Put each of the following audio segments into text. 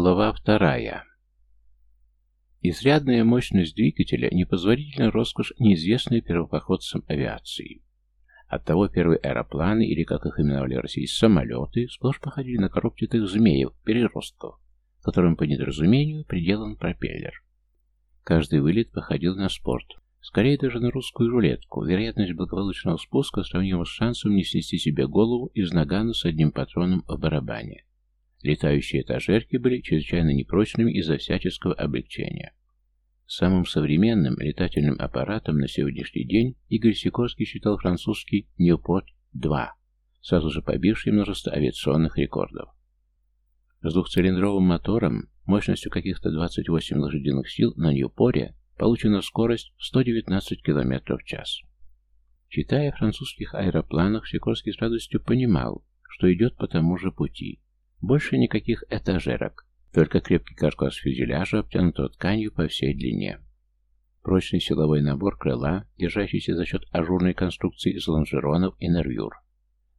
Глава вторая. Изрядная мощность двигателя – непозволительная роскошь, неизвестная первопоходцам авиации. Оттого первые аэропланы, или как их именовали в России, самолеты, сплошь походили на коробчатых змеев, переростков, которым по недоразумению приделан пропеллер. Каждый вылет походил на спорт. Скорее даже на русскую рулетку. Вероятность благополучного спуска сравнима с шансом не снести себе голову из нагана с одним патроном в барабане. Летающие этажерки были чрезвычайно непрочными из-за всяческого облегчения. Самым современным летательным аппаратом на сегодняшний день Игорь Сикорский считал французский «Ньюпорт-2», сразу же побивший множество авиационных рекордов. С двухцилиндровым мотором, мощностью каких-то 28 лошадиных сил на Ньюпоре, получена скорость 119 км в час. Читая о французских аэропланах, Сикорский с радостью понимал, что идет по тому же пути – больше никаких этажерок, только крепкий каркас фюзеляжа, обтянутого тканью по всей длине. Прочный силовой набор крыла, держащийся за счет ажурной конструкции из лонжеронов и нервюр.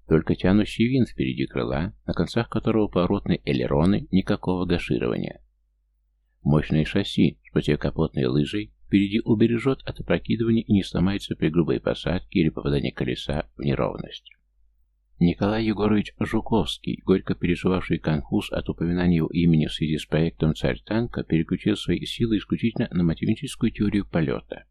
Только тянущий винт впереди крыла, на концах которого поворотные элероны, никакого гаширования. Мощное шасси с противокапотной лыжей впереди убережет от опрокидывания и не сломается при грубой посадке или попадании колеса в неровность. Николай Егорович Жуковский, горько переживавший конфуз от упоминания его имени в связи с проектом «Царь танка», переключил свои силы исключительно на математическую теорию полета.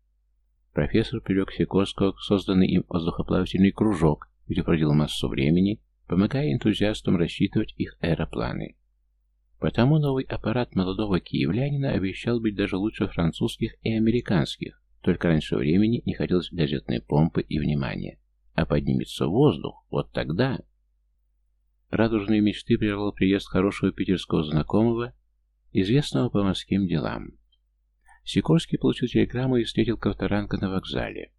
Профессор привлек Сикорского к созданный им воздухоплавательный кружок, где проводил массу времени, помогая энтузиастам рассчитывать их аэропланы. Потому новый аппарат молодого киевлянина обещал быть даже лучше французских и американских, только раньше времени не хотелось газетной помпы и внимания а поднимется воздух, вот тогда... Радужные мечты прервал приезд хорошего питерского знакомого, известного по морским делам. Сикорский получил телеграмму и встретил Ковторанга на вокзале.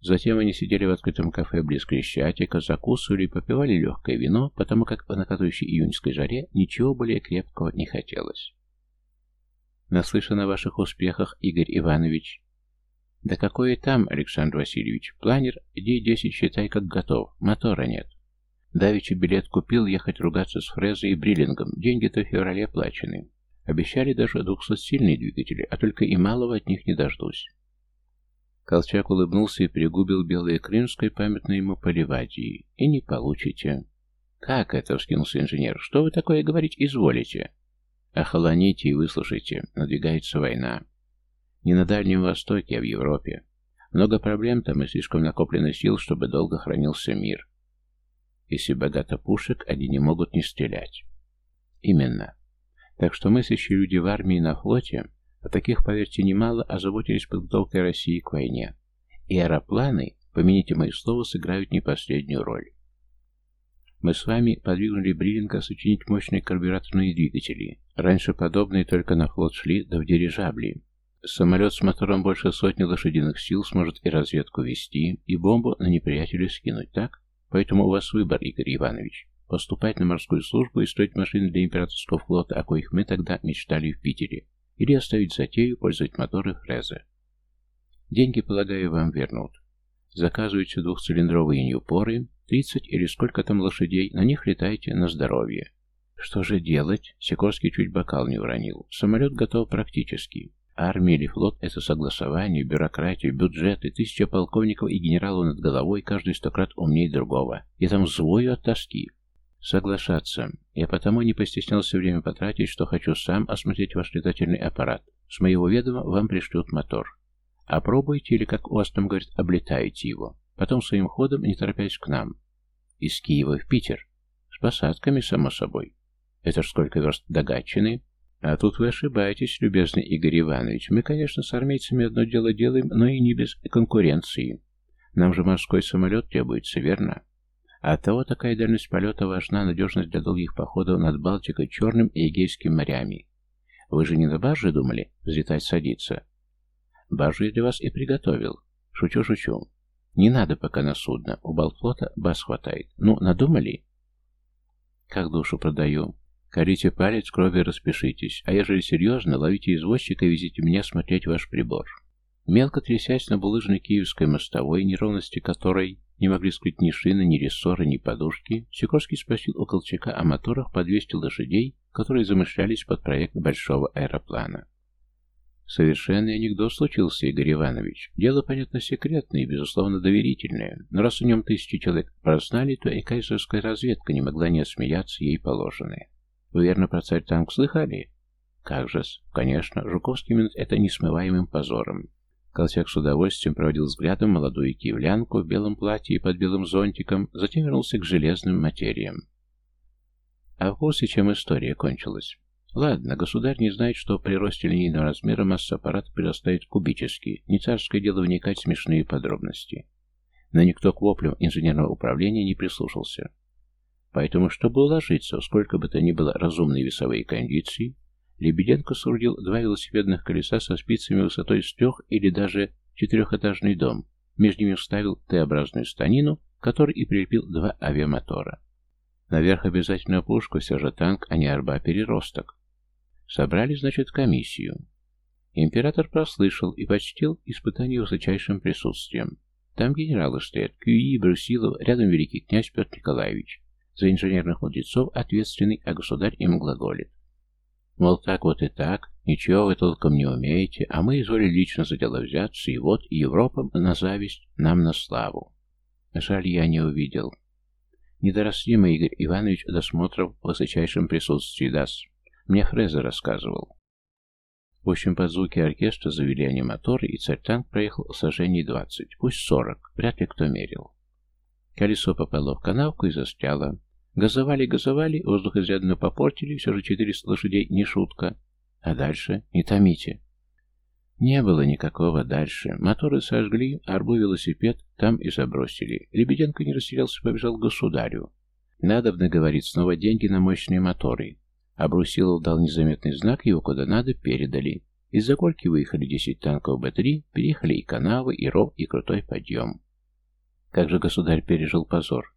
Затем они сидели в открытом кафе близ Крещатика, закусывали и попивали легкое вино, потому как по накатывающей июньской жаре ничего более крепкого не хотелось. «Наслышан о ваших успехах, Игорь Иванович», да какое там, Александр Васильевич? Планер D10 считай как готов. Мотора нет. Давичи билет купил, ехать ругаться с Фрезой и Бриллингом. Деньги-то в феврале оплачены. Обещали даже двухсотсильные двигатели, а только и малого от них не дождусь. Колчак улыбнулся и перегубил белое крымское, памятное ему поливадии. И не получите. «Как это?» — вскинулся инженер. «Что вы такое говорить изволите?» «Охолоните и выслушайте. Надвигается война. Не на Дальнем Востоке, а в Европе. Много проблем там и слишком накоплено сил, чтобы долго хранился мир. Если богато пушек, они не могут не стрелять. Именно. Так что мыслящие люди в армии и на флоте, а таких, поверьте, немало, озаботились подготовкой России к войне. И аэропланы, помяните мои слова, сыграют не последнюю роль. Мы с вами подвигнули Бриллинга сочинить мощные карбюраторные двигатели. Раньше подобные только на флот шли, да в дирижабли. Самолет с мотором больше сотни лошадиных сил сможет и разведку вести, и бомбу на неприятеля скинуть, так? Поэтому у вас выбор, Игорь Иванович. Поступать на морскую службу и строить машины для императорского флота, о коих мы тогда мечтали в Питере. Или оставить затею, пользовать моторы фрезы. Деньги, полагаю, вам вернут. Заказывайте двухцилиндровые ньюпоры, 30 или сколько там лошадей, на них летайте на здоровье. Что же делать? Сикорский чуть бокал не уронил. Самолет готов практически. Армия или флот – это согласование, бюрократия, бюджеты, тысяча полковников и генералов над головой, каждый сто крат умнее другого. Я там злую от тоски. Соглашаться. Я потому не постеснялся время потратить, что хочу сам осмотреть ваш летательный аппарат. С моего ведома вам пришлют мотор. Опробуйте или, как у вас там говорят, облетаете его. Потом своим ходом, не торопясь к нам. Из Киева в Питер. С посадками, само собой. Это ж сколько верст до Гатчины? А тут вы ошибаетесь, любезный Игорь Иванович. Мы, конечно, с армейцами одно дело делаем, но и не без конкуренции. Нам же морской самолет требуется, верно? А оттого такая дальность полета важна, надежность для долгих походов над Балтикой, Черным и Эгейским морями. Вы же не на барже думали взлетать садиться? Баржу я для вас и приготовил. Шучу-шучу. Не надо пока на судно. У Балтфлота баз хватает. Ну, надумали? Как душу продаю. Корите палец, крови распишитесь, а ежели серьезно, ловите извозчика и везите меня смотреть ваш прибор. Мелко трясясь на булыжной киевской мостовой, неровности которой не могли скрыть ни шины, ни рессоры, ни подушки, Сикорский спросил у Колчака о моторах по 200 лошадей, которые замышлялись под проект большого аэроплана. Совершенный анекдот случился, Игорь Иванович. Дело, понятно, секретное и, безусловно, доверительное, но раз в нем тысячи человек прознали, то и кайзерская разведка не могла не осмеяться ей положенное. Вы верно про царь танк слыхали? Как же-с, конечно, Жуковский минут это несмываемым позором. Колчак с удовольствием проводил взглядом молодую киевлянку в белом платье и под белым зонтиком, затем вернулся к железным материям. А в курсе, чем история кончилась? Ладно, государь не знает, что при росте линейного размера масса аппарата прирастает кубически, не царское дело вникать в смешные подробности. Но никто к воплям инженерного управления не прислушался. Поэтому, чтобы уложиться сколько бы то ни было разумные весовые кондиции, Лебеденко соорудил два велосипедных колеса со спицами высотой с трех или даже четырехэтажный дом. Между ними вставил Т-образную станину, который и прилепил два авиамотора. Наверх обязательно пушку, все же танк, а не арба-переросток. Собрали, значит, комиссию. Император прослышал и почтил испытание высочайшим присутствием. Там генералы стоят, Кюи, Брусилов, рядом великий князь Петр Николаевич. За инженерных мудрецов ответственный, а государь им глаголит. Мол, так вот и так, ничего вы толком не умеете, а мы изволили лично за дело взяться, и вот Европа на зависть, нам на славу. Жаль, я не увидел. Не мы, Игорь Иванович, досмотров в высочайшем присутствии даст. Мне Фреза рассказывал. В общем, под звуки оркестра завели они моторы, и царь-танк проехал сожжений двадцать, пусть сорок, вряд ли кто мерил. Колесо попало в канавку и застряло. Газовали, газовали, воздух изрядно попортили, все же 400 лошадей не шутка. А дальше? Не томите. Не было никакого дальше. Моторы сожгли, арбу велосипед там и забросили. Лебеденко не растерялся, побежал к государю. Надобно, говорит, снова деньги на мощные моторы. А Брусилов дал незаметный знак, его куда надо передали. Из-за горки выехали 10 танков Б-3, переехали и канавы, и ров, и крутой подъем. Как же государь пережил позор?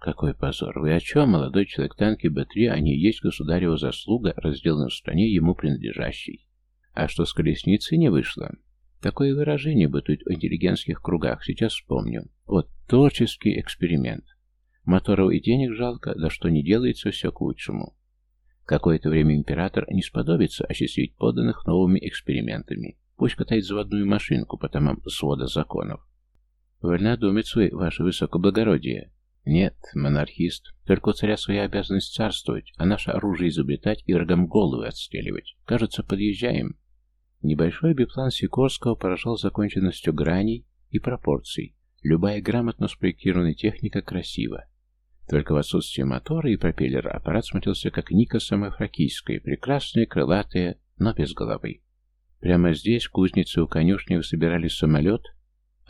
Какой позор! Вы о чем, молодой человек? Танки Б-3, они и есть государева заслуга, разделана в стране ему принадлежащей. А что с колесницей не вышло? Такое выражение бытует в интеллигентских кругах, сейчас вспомню. Вот, творческий эксперимент. Моторов и денег жалко, да что не делается, все к лучшему. Какое-то время император не сподобится осчастливить подданных новыми экспериментами. Пусть катает заводную машинку по томам свода законов. Вольнодумец вы, ваше высокоблагородие. Нет, монархист. Только у царя своя обязанность царствовать, а наше оружие изобретать и врагам головы отстреливать. Кажется, подъезжаем. Небольшой биплан Сикорского поражал законченностью граней и пропорций. Любая грамотно спроектированная техника красива. Только в отсутствие мотора и пропеллера аппарат смотрелся как Ника самофракийская, прекрасная, крылатая, но без головы. Прямо здесь, в кузнице у конюшни, вы собирали самолет,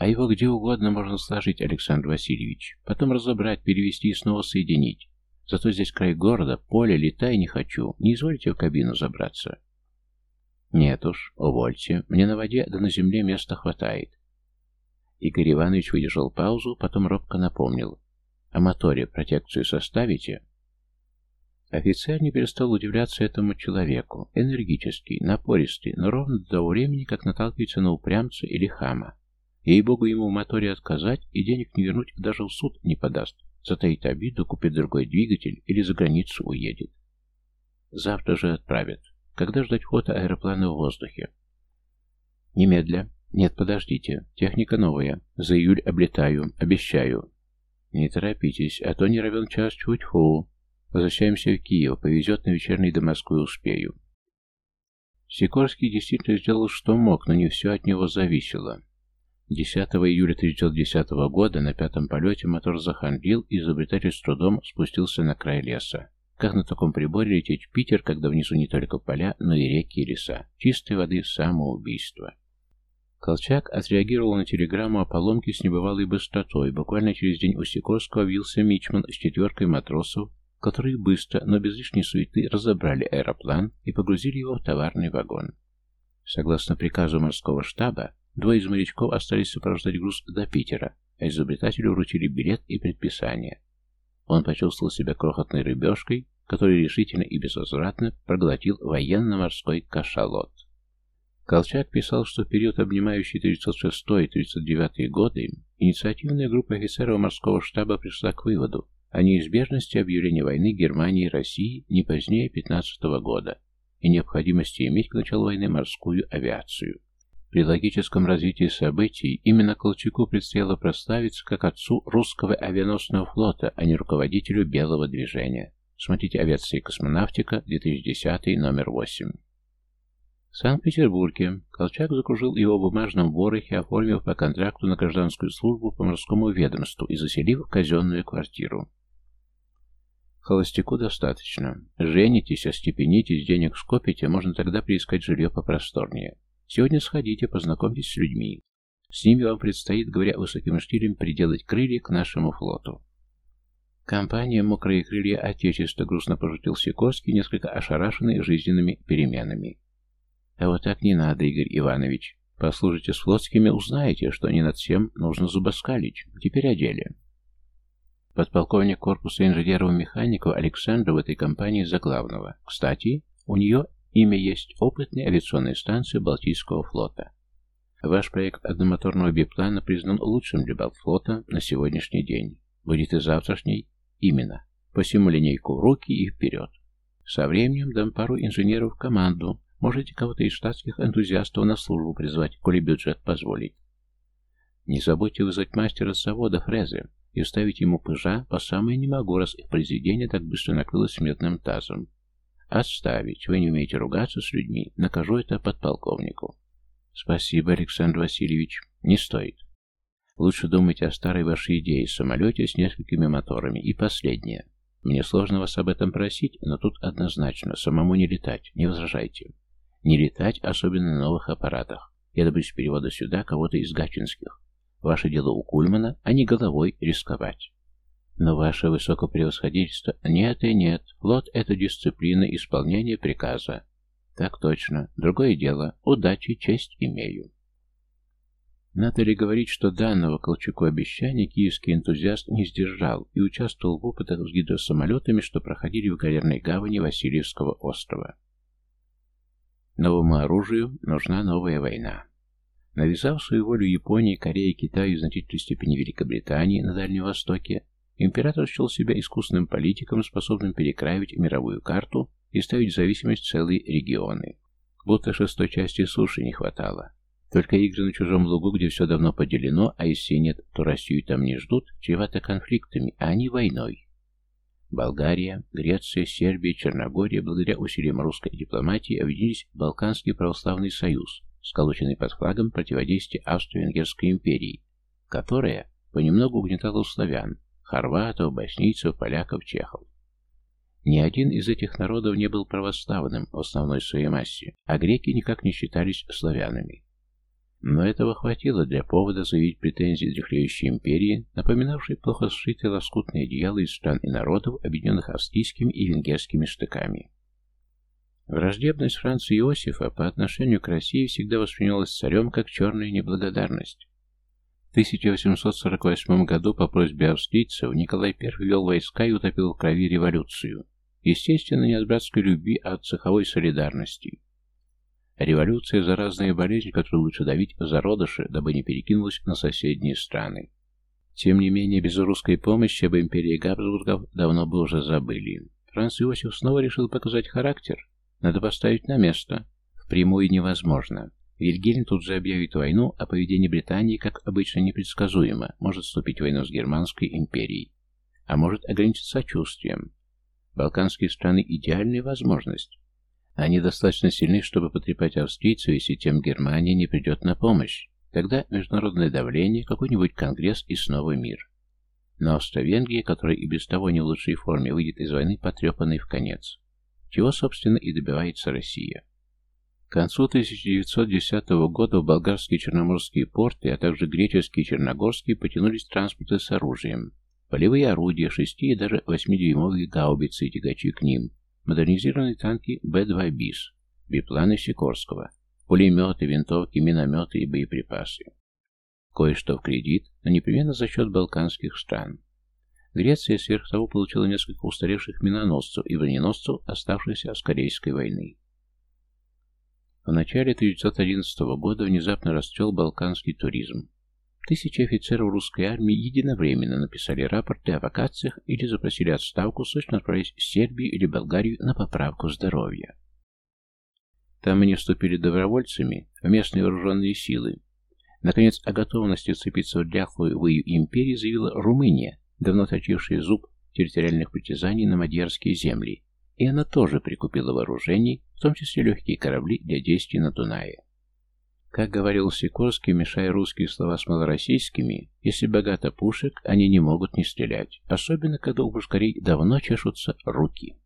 а его где угодно можно сложить, Александр Васильевич. Потом разобрать, перевести и снова соединить. Зато здесь край города, поле, летай не хочу. Не извольте в кабину забраться. Нет уж, увольте. Мне на воде да на земле места хватает. Игорь Иванович выдержал паузу, потом робко напомнил. О моторе протекцию составите? Офицер не перестал удивляться этому человеку. Энергический, напористый, но ровно до того времени, как наталкивается на упрямца или хама. Ей-богу, ему в моторе отказать и денег не вернуть даже в суд не подаст. Затаит обиду, купит другой двигатель или за границу уедет. Завтра же отправят. Когда ждать фото аэроплана в воздухе? Немедля. Нет, подождите. Техника новая. За июль облетаю. Обещаю. Не торопитесь, а то не равен час чуть фу. Возвращаемся в Киев. Повезет на вечерний до Москвы успею. Сикорский действительно сделал, что мог, но не все от него зависело. 10 июля 1910 года на пятом полете мотор захандрил, и изобретатель с трудом спустился на край леса. Как на таком приборе лететь в Питер, когда внизу не только поля, но и реки и леса? Чистой воды самоубийство. Колчак отреагировал на телеграмму о поломке с небывалой быстротой. Буквально через день у Сикорского вился Мичман с четверкой матросов, которые быстро, но без лишней суеты, разобрали аэроплан и погрузили его в товарный вагон. Согласно приказу морского штаба, Двое из морячков остались сопровождать груз до Питера, а изобретателю вручили билет и предписание. Он почувствовал себя крохотной рыбешкой, который решительно и безвозвратно проглотил военно-морской кашалот. Колчак писал, что в период, обнимающий 1906-1939 годы, инициативная группа офицеров морского штаба пришла к выводу о неизбежности объявления войны Германии и России не позднее 15 года и необходимости иметь к началу войны морскую авиацию. При логическом развитии событий именно Колчаку предстояло прославиться как отцу русского авианосного флота, а не руководителю белого движения. Смотрите «Авиация и космонавтика», 2010, номер 8. В Санкт-Петербурге Колчак закружил его в бумажном ворохе, оформив по контракту на гражданскую службу по морскому ведомству и заселив в казенную квартиру. Холостяку достаточно. Женитесь, остепенитесь, денег скопите, можно тогда приискать жилье попросторнее. Сегодня сходите, познакомьтесь с людьми. С ними вам предстоит, говоря высоким штилем, приделать крылья к нашему флоту. Компания «Мокрые крылья Отечества» грустно пожутил Сикорский, несколько ошарашенный жизненными переменами. А вот так не надо, Игорь Иванович. Послужите с флотскими, узнаете, что не над всем нужно зубоскалить. Теперь о деле. Подполковник корпуса инженеров-механиков Александр в этой компании за главного. Кстати, у нее имя есть опытная авиационная станция Балтийского флота. Ваш проект одномоторного биплана признан лучшим для Балтфлота на сегодняшний день. Будет и завтрашний. Именно. По всему линейку в руки и вперед. Со временем дам пару инженеров в команду. Можете кого-то из штатских энтузиастов на службу призвать, коли бюджет позволит. Не забудьте вызвать мастера с завода фрезы и вставить ему пыжа по самое не могу, раз их произведение так быстро накрылось медным тазом. Отставить. Вы не умеете ругаться с людьми. Накажу это подполковнику. Спасибо, Александр Васильевич. Не стоит. Лучше думайте о старой вашей идее, самолете с несколькими моторами. И последнее. Мне сложно вас об этом просить, но тут однозначно. Самому не летать. Не возражайте. Не летать, особенно на новых аппаратах. Я добьюсь перевода сюда кого-то из гатчинских. Ваше дело у Кульмана, а не головой рисковать. Но ваше высокопревосходительство... Нет и нет. Флот — это дисциплина исполнения приказа. Так точно. Другое дело. Удачи, честь имею. Надо ли говорить, что данного Колчаку обещания киевский энтузиаст не сдержал и участвовал в опытах с гидросамолетами, что проходили в галерной гавани Васильевского острова. Новому оружию нужна новая война. Навязав свою волю Японии, Корее, Китаю и значительной степени Великобритании на Дальнем Востоке, император счел себя искусным политиком, способным перекраивать мировую карту и ставить в зависимость целые регионы. Будто шестой части суши не хватало. Только игры на чужом лугу, где все давно поделено, а если нет, то Россию там не ждут, чревато конфликтами, а не войной. Болгария, Греция, Сербия, Черногория, благодаря усилиям русской дипломатии, объединились в Балканский православный союз, сколоченный под флагом противодействия Австро-Венгерской империи, которая понемногу угнетала славян, хорватов, боснийцев, поляков, чехов. Ни один из этих народов не был православным в основной своей массе, а греки никак не считались славянами. Но этого хватило для повода заявить претензии дряхлеющей империи, напоминавшей плохо сшитые лоскутные одеяла из стран и народов, объединенных австрийскими и венгерскими штыками. Враждебность Франца Иосифа по отношению к России всегда воспринималась царем как черная неблагодарность. В 1848 году по просьбе австрийцев Николай I вел войска и утопил в крови революцию. Естественно, не от братской любви, а от цеховой солидарности. Революция – заразная болезнь, которую лучше давить в зародыши, дабы не перекинулась на соседние страны. Тем не менее, без русской помощи об империи Габсбургов давно бы уже забыли. Франц Иосиф снова решил показать характер – надо поставить на место. Впрямую невозможно. Вильгельм тут же объявит войну, а поведение Британии, как обычно, непредсказуемо. Может вступить в войну с Германской империей. А может ограничиться сочувствием. Балканские страны – идеальная возможность. Они достаточно сильны, чтобы потрепать австрийцев, если тем Германия не придет на помощь. Тогда международное давление, какой-нибудь конгресс и снова мир. Но Австро-Венгрия, которая и без того не в лучшей форме, выйдет из войны потрепанной в конец чего, собственно, и добивается Россия. К концу 1910 года в болгарские черноморские порты, а также греческие и черногорские потянулись транспорты с оружием. Полевые орудия, 6 и даже 8-дюймовые гаубицы и тягачи к ним, модернизированные танки Б-2 БИС, бипланы Сикорского, пулеметы, винтовки, минометы и боеприпасы. Кое-что в кредит, но непременно за счет балканских стран. Греция сверх того получила несколько устаревших миноносцев и броненосцев, оставшихся с Корейской войны. В начале 1911 года внезапно расцвел балканский туризм. Тысячи офицеров русской армии единовременно написали рапорты о вакациях или запросили отставку, срочно отправились в Сербию или Болгарию на поправку здоровья. Там они вступили добровольцами в местные вооруженные силы. Наконец, о готовности вцепиться в дряхлую вою империи заявила Румыния, давно точившая зуб территориальных притязаний на мадьярские земли, и она тоже прикупила вооружений, в том числе легкие корабли для действий на Дунае. Как говорил Сикорский, мешая русские слова с малороссийскими, если богато пушек, они не могут не стрелять, особенно когда у пушкарей давно чешутся руки.